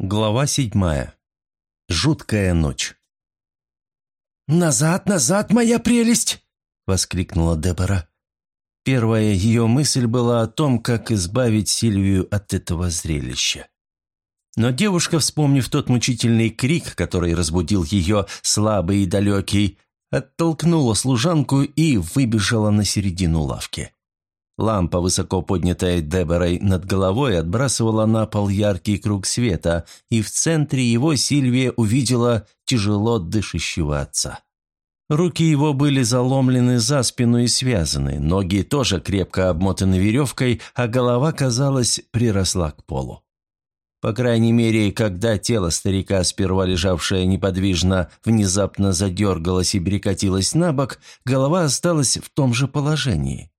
Глава седьмая. Жуткая ночь. «Назад, назад, моя прелесть!» — воскликнула Дебора. Первая ее мысль была о том, как избавить Сильвию от этого зрелища. Но девушка, вспомнив тот мучительный крик, который разбудил ее, слабый и далекий, оттолкнула служанку и выбежала на середину лавки. Лампа, высоко поднятая Деборой над головой, отбрасывала на пол яркий круг света, и в центре его Сильвия увидела тяжело дышащего отца. Руки его были заломлены за спину и связаны, ноги тоже крепко обмотаны веревкой, а голова, казалось, приросла к полу. По крайней мере, когда тело старика, сперва лежавшее неподвижно, внезапно задергалось и перекатилось на бок, голова осталась в том же положении.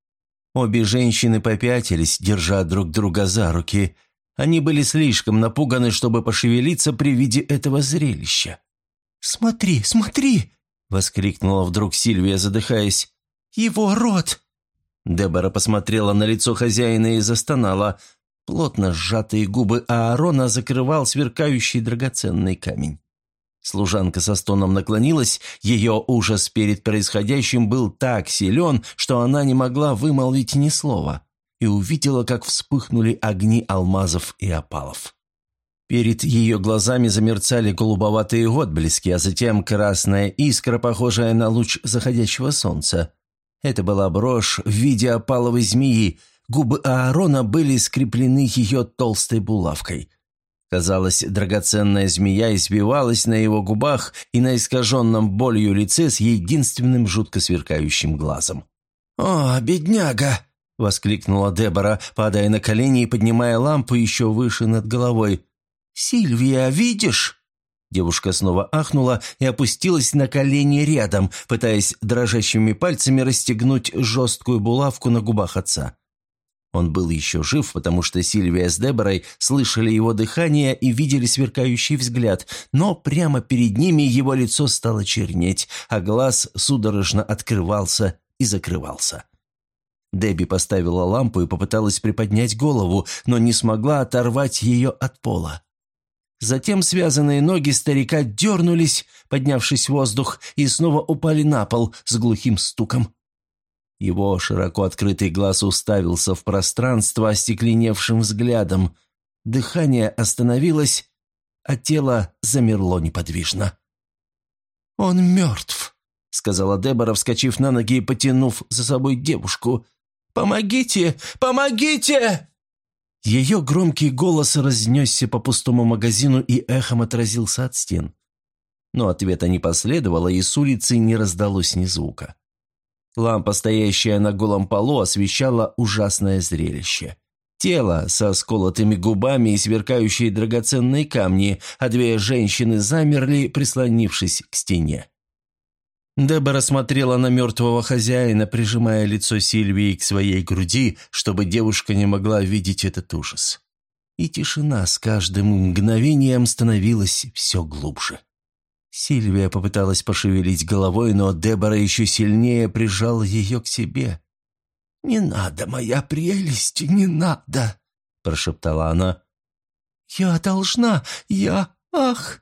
Обе женщины попятились, держа друг друга за руки. Они были слишком напуганы, чтобы пошевелиться при виде этого зрелища. «Смотри, смотри!» — воскликнула вдруг Сильвия, задыхаясь. «Его рот!» Дебора посмотрела на лицо хозяина и застонала. Плотно сжатые губы Аарона закрывал сверкающий драгоценный камень. Служанка со стоном наклонилась, ее ужас перед происходящим был так силен, что она не могла вымолвить ни слова, и увидела, как вспыхнули огни алмазов и опалов. Перед ее глазами замерцали голубоватые отблески, а затем красная искра, похожая на луч заходящего солнца. Это была брошь в виде опаловой змеи, губы Аарона были скреплены ее толстой булавкой – Казалось, драгоценная змея избивалась на его губах и на искаженном болью лице с единственным жутко сверкающим глазом. «О, бедняга!» — воскликнула Дебора, падая на колени и поднимая лампу еще выше над головой. «Сильвия, видишь?» Девушка снова ахнула и опустилась на колени рядом, пытаясь дрожащими пальцами расстегнуть жесткую булавку на губах отца. Он был еще жив, потому что Сильвия с Деборой слышали его дыхание и видели сверкающий взгляд, но прямо перед ними его лицо стало чернеть, а глаз судорожно открывался и закрывался. Дебби поставила лампу и попыталась приподнять голову, но не смогла оторвать ее от пола. Затем связанные ноги старика дернулись, поднявшись в воздух, и снова упали на пол с глухим стуком. Его широко открытый глаз уставился в пространство остекленевшим взглядом. Дыхание остановилось, а тело замерло неподвижно. «Он мертв», — сказала Дебора, вскочив на ноги и потянув за собой девушку. «Помогите! Помогите!» Ее громкий голос разнесся по пустому магазину и эхом отразился от стен. Но ответа не последовало, и с улицы не раздалось ни звука. Лампа, стоящая на голом полу, освещала ужасное зрелище. Тело со сколотыми губами и сверкающие драгоценные камни, а две женщины замерли, прислонившись к стене. Дебора смотрела на мертвого хозяина, прижимая лицо Сильвии к своей груди, чтобы девушка не могла видеть этот ужас. И тишина с каждым мгновением становилась все глубже. Сильвия попыталась пошевелить головой, но Дебора еще сильнее прижала ее к себе. «Не надо, моя прелесть, не надо!» – прошептала она. «Я должна, я... Ах!»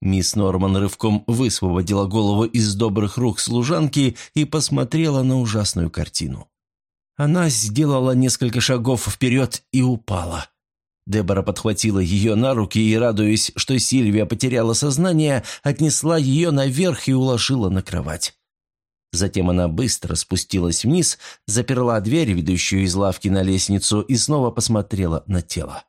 Мисс Норман рывком высвободила голову из добрых рук служанки и посмотрела на ужасную картину. Она сделала несколько шагов вперед и упала. Дебора подхватила ее на руки и, радуясь, что Сильвия потеряла сознание, отнесла ее наверх и уложила на кровать. Затем она быстро спустилась вниз, заперла дверь, ведущую из лавки на лестницу, и снова посмотрела на тело.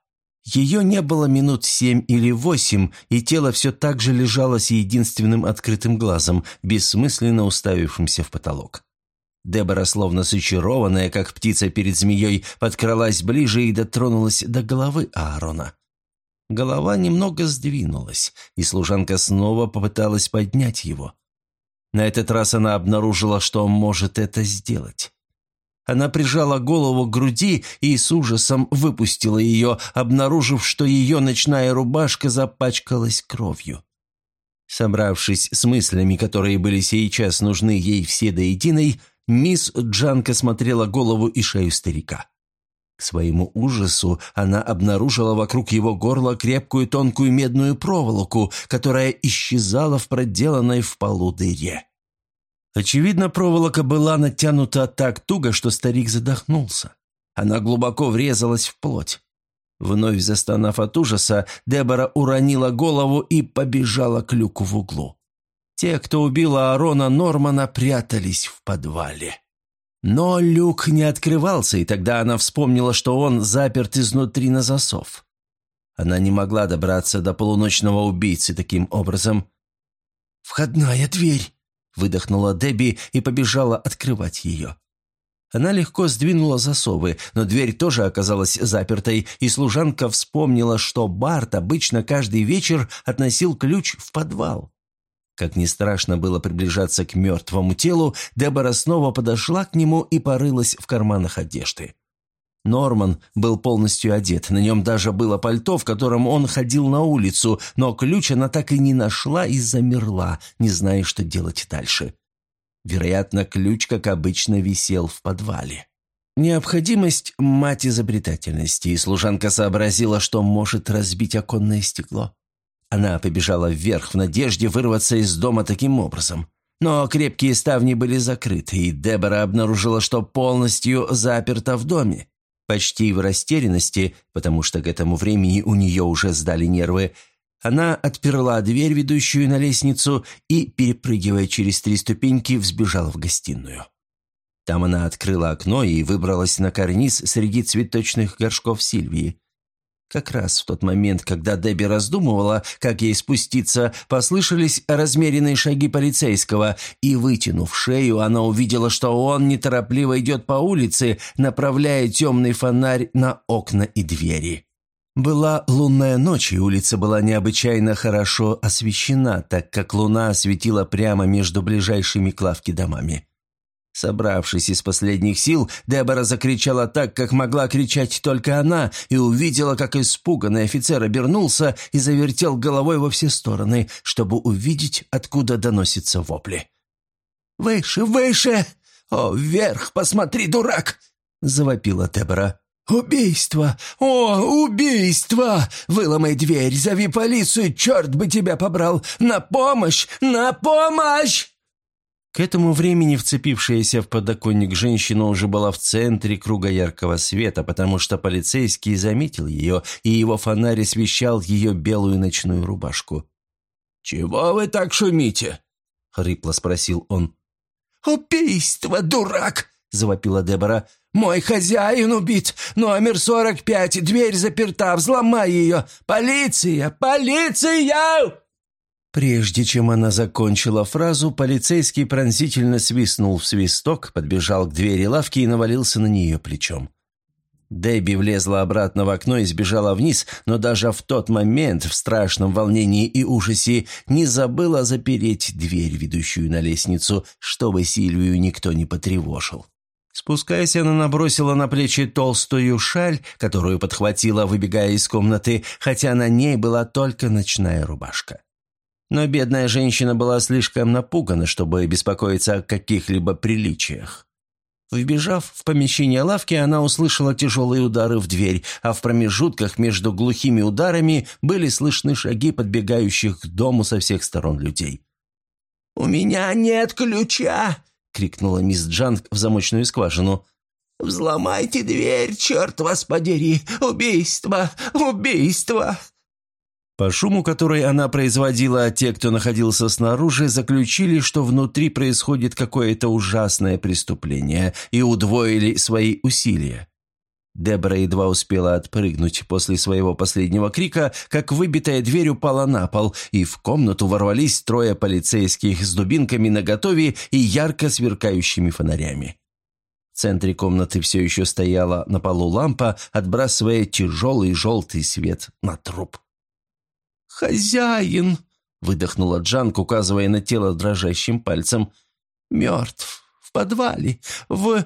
Ее не было минут семь или восемь, и тело все так же лежало с единственным открытым глазом, бессмысленно уставившимся в потолок. Дебора, словно сочарованная, как птица перед змеей, подкралась ближе и дотронулась до головы Аарона. Голова немного сдвинулась, и служанка снова попыталась поднять его. На этот раз она обнаружила, что может это сделать. Она прижала голову к груди и с ужасом выпустила ее, обнаружив, что ее ночная рубашка запачкалась кровью. Собравшись с мыслями, которые были сейчас нужны ей все до единой, Мисс Джанка смотрела голову и шею старика. К своему ужасу она обнаружила вокруг его горла крепкую тонкую медную проволоку, которая исчезала в проделанной в полу дыре. Очевидно, проволока была натянута так туго, что старик задохнулся. Она глубоко врезалась в плоть. Вновь застонав от ужаса, Дебора уронила голову и побежала к люку в углу. Те, кто убил Аарона Нормана, прятались в подвале. Но люк не открывался, и тогда она вспомнила, что он заперт изнутри на засов. Она не могла добраться до полуночного убийцы таким образом. «Входная дверь!» – выдохнула Дебби и побежала открывать ее. Она легко сдвинула засовы, но дверь тоже оказалась запертой, и служанка вспомнила, что Барт обычно каждый вечер относил ключ в подвал. Как ни страшно было приближаться к мертвому телу, Дебора снова подошла к нему и порылась в карманах одежды. Норман был полностью одет, на нем даже было пальто, в котором он ходил на улицу, но ключ она так и не нашла и замерла, не зная, что делать дальше. Вероятно, ключ, как обычно, висел в подвале. Необходимость – мать изобретательности, и служанка сообразила, что может разбить оконное стекло. Она побежала вверх в надежде вырваться из дома таким образом. Но крепкие ставни были закрыты, и Дебора обнаружила, что полностью заперта в доме. Почти в растерянности, потому что к этому времени у нее уже сдали нервы, она отперла дверь, ведущую на лестницу, и, перепрыгивая через три ступеньки, взбежала в гостиную. Там она открыла окно и выбралась на карниз среди цветочных горшков Сильвии. Как раз в тот момент, когда Дебби раздумывала, как ей спуститься, послышались размеренные шаги полицейского, и, вытянув шею, она увидела, что он неторопливо идет по улице, направляя темный фонарь на окна и двери. Была лунная ночь, и улица была необычайно хорошо освещена, так как луна осветила прямо между ближайшими к лавке домами. Собравшись из последних сил, Дебора закричала так, как могла кричать только она, и увидела, как испуганный офицер обернулся и завертел головой во все стороны, чтобы увидеть, откуда доносятся вопли. «Выше, выше! О, вверх, посмотри, дурак!» – завопила Дебора. «Убийство! О, убийство! Выломай дверь, зови полицию, черт бы тебя побрал! На помощь! На помощь!» К этому времени вцепившаяся в подоконник женщина уже была в центре круга яркого света, потому что полицейский заметил ее, и его фонарь освещал ее белую ночную рубашку. «Чего вы так шумите?» — хрипло спросил он. «Убийство, дурак!» — завопила Дебора. «Мой хозяин убит! Номер сорок пять, дверь заперта, взломай ее! Полиция! Полиция!» Прежде чем она закончила фразу, полицейский пронзительно свистнул в свисток, подбежал к двери лавки и навалился на нее плечом. Дебби влезла обратно в окно и сбежала вниз, но даже в тот момент, в страшном волнении и ужасе, не забыла запереть дверь, ведущую на лестницу, чтобы Сильвию никто не потревожил. Спускаясь, она набросила на плечи толстую шаль, которую подхватила, выбегая из комнаты, хотя на ней была только ночная рубашка. Но бедная женщина была слишком напугана, чтобы беспокоиться о каких-либо приличиях. Вбежав в помещение лавки, она услышала тяжелые удары в дверь, а в промежутках между глухими ударами были слышны шаги подбегающих к дому со всех сторон людей. «У меня нет ключа!» — крикнула мисс Джанг в замочную скважину. «Взломайте дверь, черт вас подери! Убийство! Убийство!» По шуму, который она производила, те, кто находился снаружи, заключили, что внутри происходит какое-то ужасное преступление, и удвоили свои усилия. Дебора едва успела отпрыгнуть после своего последнего крика, как выбитая дверь упала на пол, и в комнату ворвались трое полицейских с дубинками наготове и ярко сверкающими фонарями. В центре комнаты все еще стояла на полу лампа, отбрасывая тяжелый желтый свет на труп. «Хозяин!» — выдохнула Джанк, указывая на тело дрожащим пальцем. «Мертв. В подвале. В...»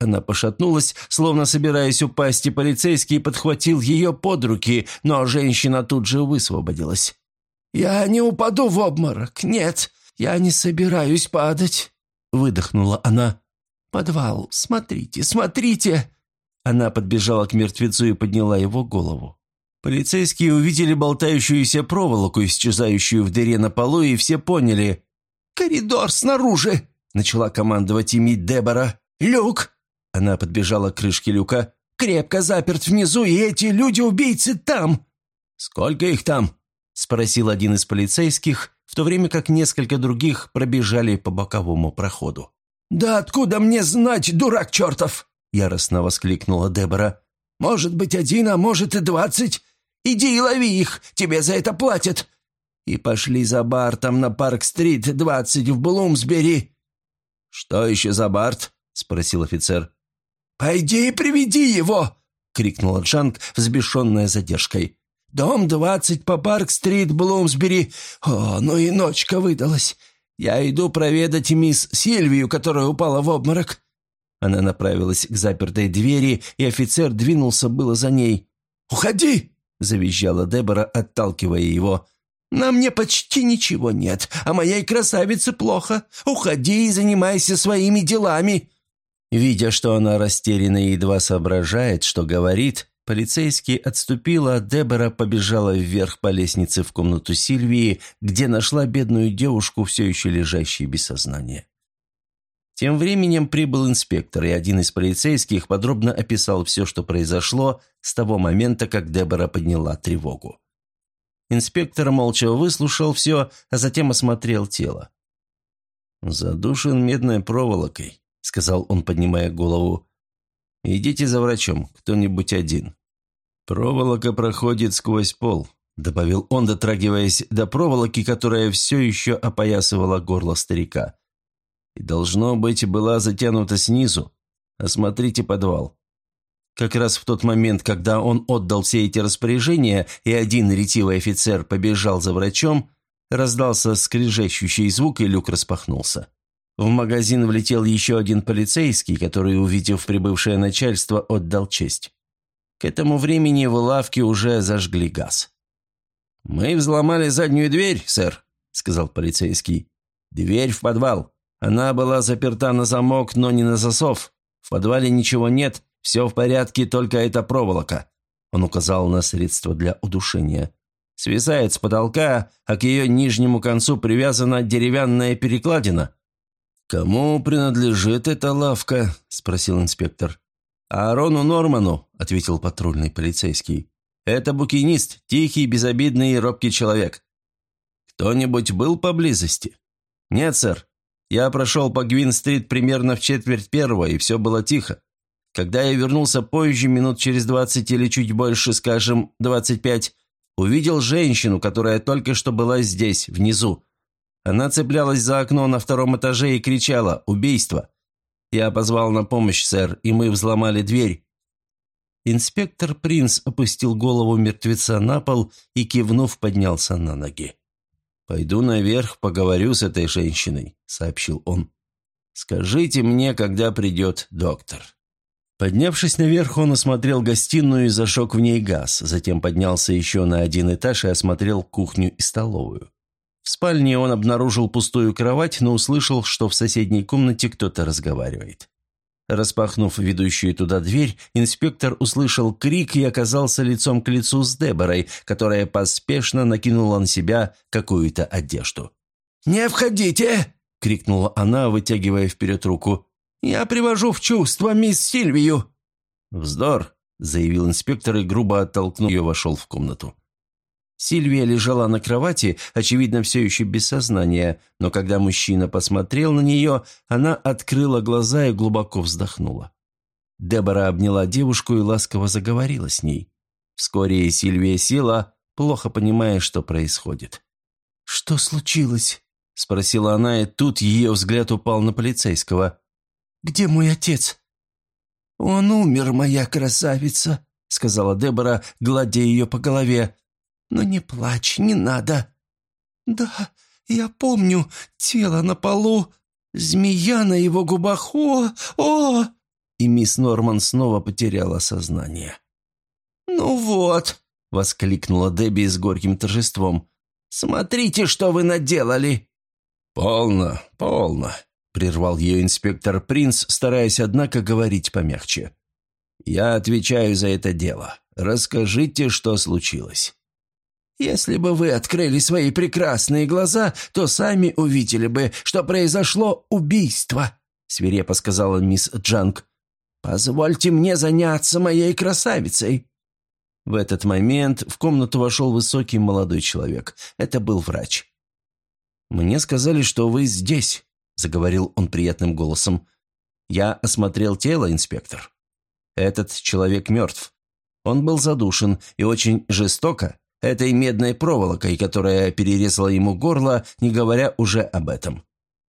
Она пошатнулась, словно собираясь упасть, и полицейский подхватил ее под руки, но женщина тут же высвободилась. «Я не упаду в обморок. Нет, я не собираюсь падать», — выдохнула она. «Подвал. Смотрите, смотрите!» Она подбежала к мертвецу и подняла его голову. Полицейские увидели болтающуюся проволоку, исчезающую в дыре на полу, и все поняли. «Коридор снаружи!» – начала командовать ими Дебора. «Люк!» – она подбежала к крышке люка. «Крепко заперт внизу, и эти люди-убийцы там!» «Сколько их там?» – спросил один из полицейских, в то время как несколько других пробежали по боковому проходу. «Да откуда мне знать, дурак чертов?» – яростно воскликнула Дебора. «Может быть, один, а может и двадцать. Иди и лови их, тебе за это платят. И пошли за Бартом на Парк-стрит, двадцать в Блумсбери». «Что еще за Барт?» – спросил офицер. «Пойди и приведи его!» – крикнула Джанг, взбешенная задержкой. «Дом двадцать по Парк-стрит, Блумсбери. О, ну и ночка выдалась. Я иду проведать мисс Сильвию, которая упала в обморок». Она направилась к запертой двери, и офицер двинулся было за ней. «Уходи!» – завизжала Дебора, отталкивая его. «На мне почти ничего нет, а моей красавице плохо. Уходи и занимайся своими делами!» Видя, что она растеряна и едва соображает, что говорит, полицейский отступил, а Дебора побежала вверх по лестнице в комнату Сильвии, где нашла бедную девушку, все еще лежащей без сознания. Тем временем прибыл инспектор, и один из полицейских подробно описал все, что произошло с того момента, как Дебора подняла тревогу. Инспектор молча выслушал все, а затем осмотрел тело. «Задушен медной проволокой», — сказал он, поднимая голову. «Идите за врачом, кто-нибудь один». «Проволока проходит сквозь пол», — добавил он, дотрагиваясь до проволоки, которая все еще опоясывала горло старика и, должно быть, была затянута снизу. Осмотрите подвал». Как раз в тот момент, когда он отдал все эти распоряжения, и один ретивый офицер побежал за врачом, раздался скрежещущий звук, и люк распахнулся. В магазин влетел еще один полицейский, который, увидев прибывшее начальство, отдал честь. К этому времени в лавке уже зажгли газ. «Мы взломали заднюю дверь, сэр», — сказал полицейский. «Дверь в подвал. Она была заперта на замок, но не на засов. В подвале ничего нет, все в порядке, только эта проволока». Он указал на средство для удушения. Свисает с потолка, а к ее нижнему концу привязана деревянная перекладина. «Кому принадлежит эта лавка?» – спросил инспектор. «Аарону Норману», – ответил патрульный полицейский. «Это букинист, тихий, безобидный и робкий человек». «Кто-нибудь был поблизости?» «Нет, сэр. Я прошел по Гвин-стрит примерно в четверть первого, и все было тихо. Когда я вернулся позже, минут через двадцать или чуть больше, скажем, двадцать пять, увидел женщину, которая только что была здесь, внизу. Она цеплялась за окно на втором этаже и кричала «Убийство!». Я позвал на помощь, сэр, и мы взломали дверь. Инспектор Принц опустил голову мертвеца на пол и, кивнув, поднялся на ноги. «Пойду наверх, поговорю с этой женщиной», — сообщил он. «Скажите мне, когда придет доктор». Поднявшись наверх, он осмотрел гостиную и зажег в ней газ, затем поднялся еще на один этаж и осмотрел кухню и столовую. В спальне он обнаружил пустую кровать, но услышал, что в соседней комнате кто-то разговаривает. Распахнув ведущую туда дверь, инспектор услышал крик и оказался лицом к лицу с Деборой, которая поспешно накинула на себя какую-то одежду. «Не входите!» — крикнула она, вытягивая вперед руку. «Я привожу в чувство мисс Сильвию!» «Вздор!» — заявил инспектор и грубо оттолкнул ее, вошел в комнату. Сильвия лежала на кровати, очевидно, все еще без сознания, но когда мужчина посмотрел на нее, она открыла глаза и глубоко вздохнула. Дебора обняла девушку и ласково заговорила с ней. Вскоре Сильвия села, плохо понимая, что происходит. «Что случилось?» – спросила она, и тут ее взгляд упал на полицейского. «Где мой отец?» «Он умер, моя красавица», – сказала Дебора, гладя ее по голове. Но не плачь, не надо». «Да, я помню, тело на полу, змея на его губах, о, о!» И мисс Норман снова потеряла сознание. «Ну вот», — воскликнула Дебби с горьким торжеством, «смотрите, что вы наделали!» «Полно, полно», — прервал ее инспектор Принц, стараясь, однако, говорить помягче. «Я отвечаю за это дело. Расскажите, что случилось». «Если бы вы открыли свои прекрасные глаза, то сами увидели бы, что произошло убийство», — свирепо сказала мисс Джанг. «Позвольте мне заняться моей красавицей». В этот момент в комнату вошел высокий молодой человек. Это был врач. «Мне сказали, что вы здесь», — заговорил он приятным голосом. «Я осмотрел тело, инспектор. Этот человек мертв. Он был задушен и очень жестоко, этой медной проволокой, которая перерезала ему горло, не говоря уже об этом».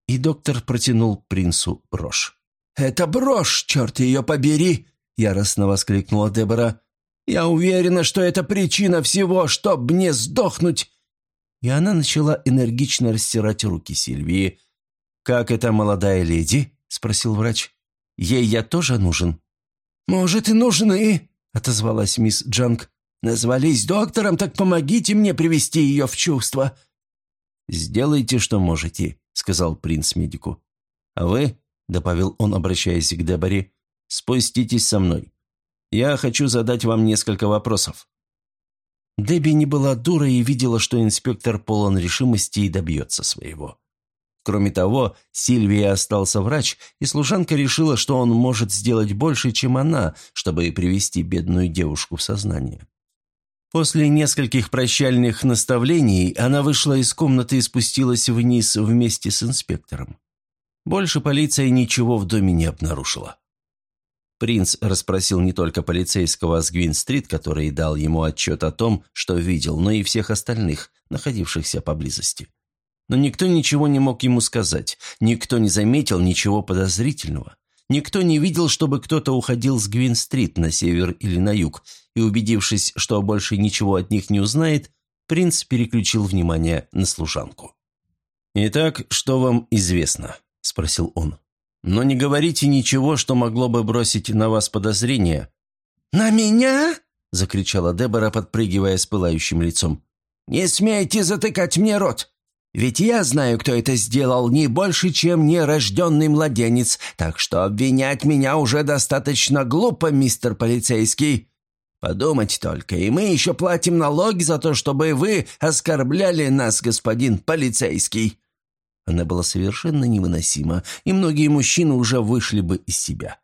И доктор протянул принцу брошь. «Это брошь, черт ее побери!» – яростно воскликнула Дебора. «Я уверена, что это причина всего, чтоб мне сдохнуть!» И она начала энергично растирать руки Сильвии. «Как эта молодая леди?» – спросил врач. «Ей я тоже нужен?» «Может, и нужны», – отозвалась мисс Джанг. «Назвались доктором, так помогите мне привести ее в чувство». «Сделайте, что можете», – сказал принц медику. «А вы», – добавил он, обращаясь к Деборе, – «спуститесь со мной. Я хочу задать вам несколько вопросов». Дебби не была дурой и видела, что инспектор полон решимости и добьется своего. Кроме того, Сильвии остался врач, и служанка решила, что он может сделать больше, чем она, чтобы привести бедную девушку в сознание. После нескольких прощальных наставлений она вышла из комнаты и спустилась вниз вместе с инспектором. Больше полиция ничего в доме не обнаружила. Принц расспросил не только полицейского с Гвин-стрит, который дал ему отчет о том, что видел, но и всех остальных, находившихся поблизости. Но никто ничего не мог ему сказать, никто не заметил ничего подозрительного. Никто не видел, чтобы кто-то уходил с Гвин-стрит на север или на юг, и, убедившись, что больше ничего от них не узнает, принц переключил внимание на служанку. «Итак, что вам известно?» – спросил он. Но не говорите ничего, что могло бы бросить на вас подозрение». «На меня?» – закричала Дебора, подпрыгивая с пылающим лицом. «Не смейте затыкать мне рот! Ведь я знаю, кто это сделал, не больше, чем нерожденный младенец, так что обвинять меня уже достаточно глупо, мистер полицейский. Подумать только, и мы еще платим налоги за то, чтобы вы оскорбляли нас, господин полицейский». Она была совершенно невыносима, и многие мужчины уже вышли бы из себя.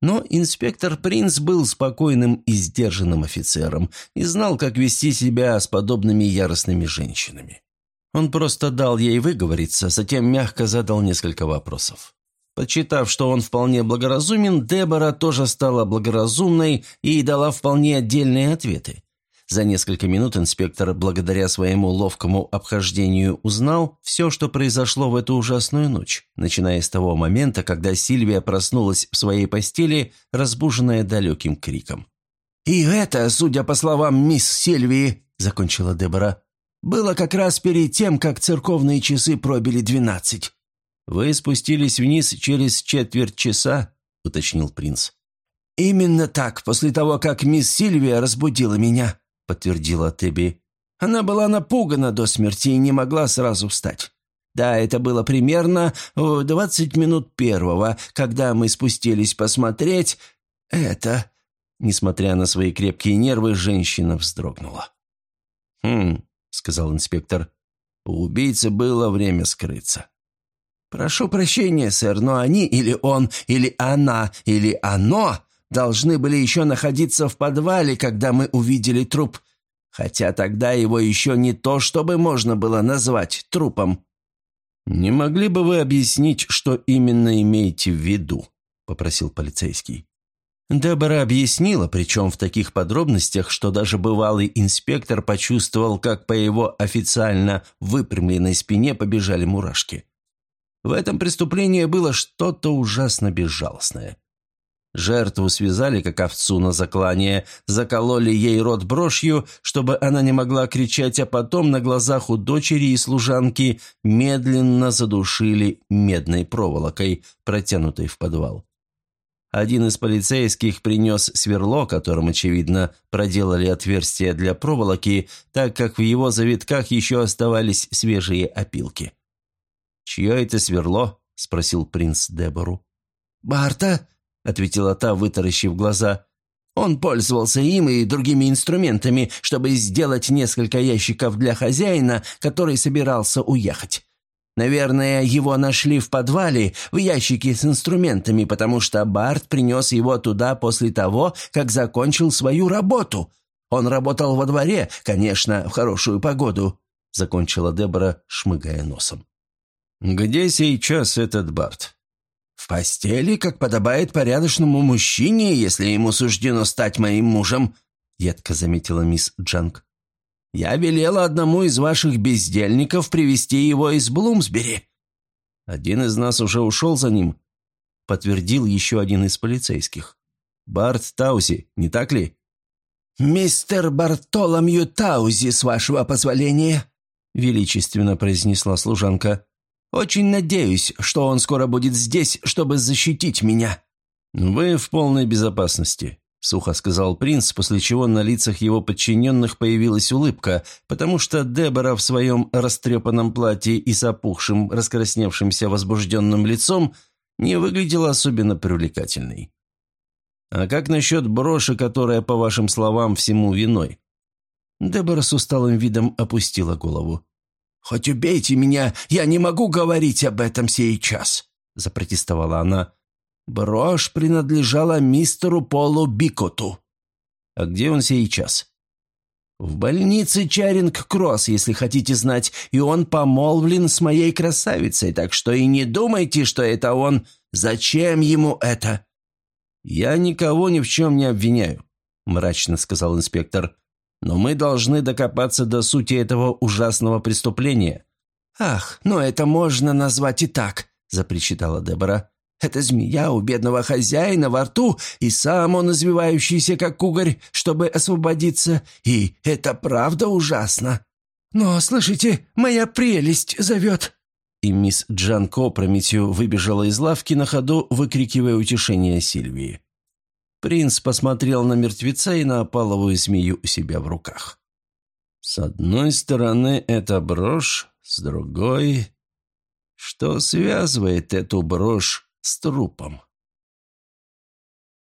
Но инспектор Принц был спокойным и сдержанным офицером и знал, как вести себя с подобными яростными женщинами. Он просто дал ей выговориться, затем мягко задал несколько вопросов. Почитав, что он вполне благоразумен, Дебора тоже стала благоразумной и дала вполне отдельные ответы. За несколько минут инспектор, благодаря своему ловкому обхождению, узнал все, что произошло в эту ужасную ночь, начиная с того момента, когда Сильвия проснулась в своей постели, разбуженная далеким криком. «И это, судя по словам мисс Сильвии», — закончила Дебора, «было как раз перед тем, как церковные часы пробили двенадцать». «Вы спустились вниз через четверть часа», — уточнил принц. «Именно так, после того, как мисс Сильвия разбудила меня», – подтвердила Тебби. «Она была напугана до смерти и не могла сразу встать. Да, это было примерно в двадцать минут первого, когда мы спустились посмотреть это...» Несмотря на свои крепкие нервы, женщина вздрогнула. «Хм», — сказал инспектор, — «у убийцы было время скрыться». «Прошу прощения, сэр, но они или он, или она, или оно должны были еще находиться в подвале, когда мы увидели труп, хотя тогда его еще не то, чтобы можно было назвать трупом». «Не могли бы вы объяснить, что именно имеете в виду?» – попросил полицейский. Дебора объяснила, причем в таких подробностях, что даже бывалый инспектор почувствовал, как по его официально выпрямленной спине побежали мурашки. В этом преступлении было что-то ужасно безжалостное. Жертву связали, как овцу на заклание, закололи ей рот брошью, чтобы она не могла кричать, а потом на глазах у дочери и служанки медленно задушили медной проволокой, протянутой в подвал. Один из полицейских принес сверло, которым, очевидно, проделали отверстие для проволоки, так как в его завитках еще оставались свежие опилки. «Чье это сверло?» – спросил принц Дебору. «Барта», — ответила та, вытаращив глаза. Он пользовался им и другими инструментами, чтобы сделать несколько ящиков для хозяина, который собирался уехать. Наверное, его нашли в подвале, в ящике с инструментами, потому что Барт принес его туда после того, как закончил свою работу. Он работал во дворе, конечно, в хорошую погоду», — закончила Дебора, шмыгая носом. «Где сейчас этот Барт?» «В постели, как подобает порядочному мужчине, если ему суждено стать моим мужем», — едко заметила мисс Джанг. «Я велела одному из ваших бездельников привести его из Блумсбери». «Один из нас уже ушел за ним», — подтвердил еще один из полицейских. «Барт Таузи, не так ли?» «Мистер Бартоломью Таузи, с вашего позволения», — величественно произнесла служанка. Очень надеюсь, что он скоро будет здесь, чтобы защитить меня». «Вы в полной безопасности», — сухо сказал принц, после чего на лицах его подчиненных появилась улыбка, потому что Дебора в своем растрепанном платье и с опухшим, раскрасневшимся возбужденным лицом не выглядела особенно привлекательной. «А как насчет броши, которая, по вашим словам, всему виной?» Дебора с усталым видом опустила голову. «Хоть убейте меня, я не могу говорить об этом сейчас», – запротестовала она. «Брошь принадлежала мистеру Полу Бикоту». «А где он сейчас?» «В больнице Чаринг-Кросс, если хотите знать, и он помолвлен с моей красавицей, так что и не думайте, что это он. Зачем ему это?» «Я никого ни в чем не обвиняю», – мрачно сказал инспектор. Но мы должны докопаться до сути этого ужасного преступления». «Ах, но это можно назвать и так», – запричитала Дебора. «Это змея у бедного хозяина во рту, и сам он извивающийся, как кугарь, чтобы освободиться, и это правда ужасно. Но, слышите, моя прелесть зовет». И мисс Джанко опрометью выбежала из лавки на ходу, выкрикивая утешение Сильвии. Принц посмотрел на мертвеца и на опаловую змею у себя в руках. С одной стороны это брошь, с другой... Что связывает эту брошь с трупом?